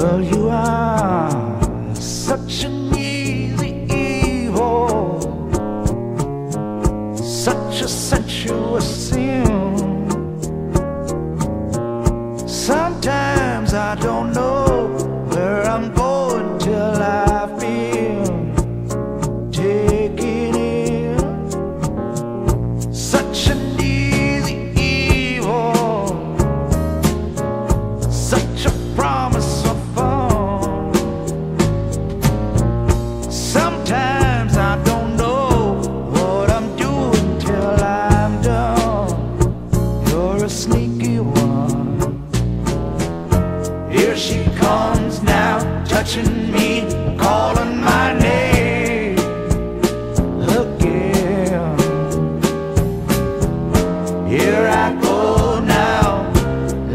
Well, you are. someone's now touching me, calling my name again. Here I go now,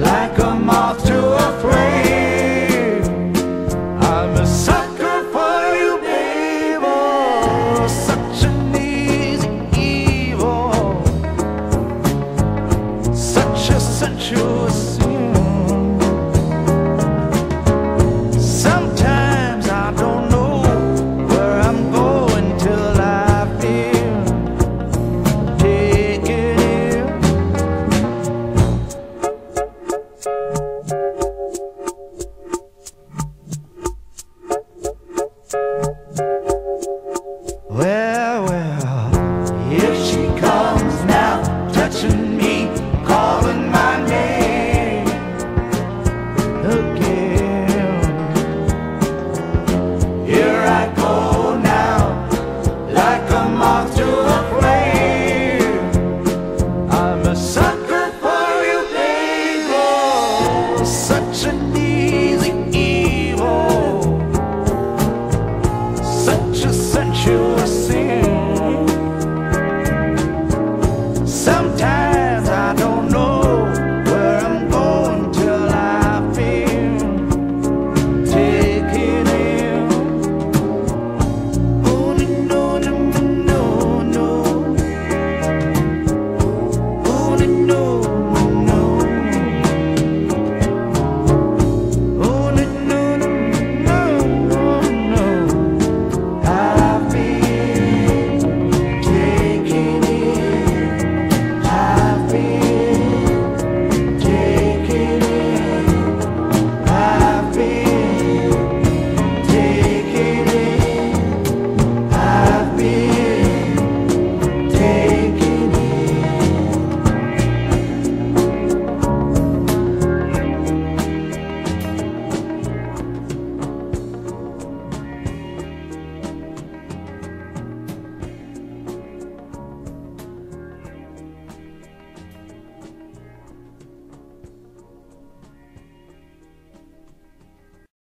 like a moth to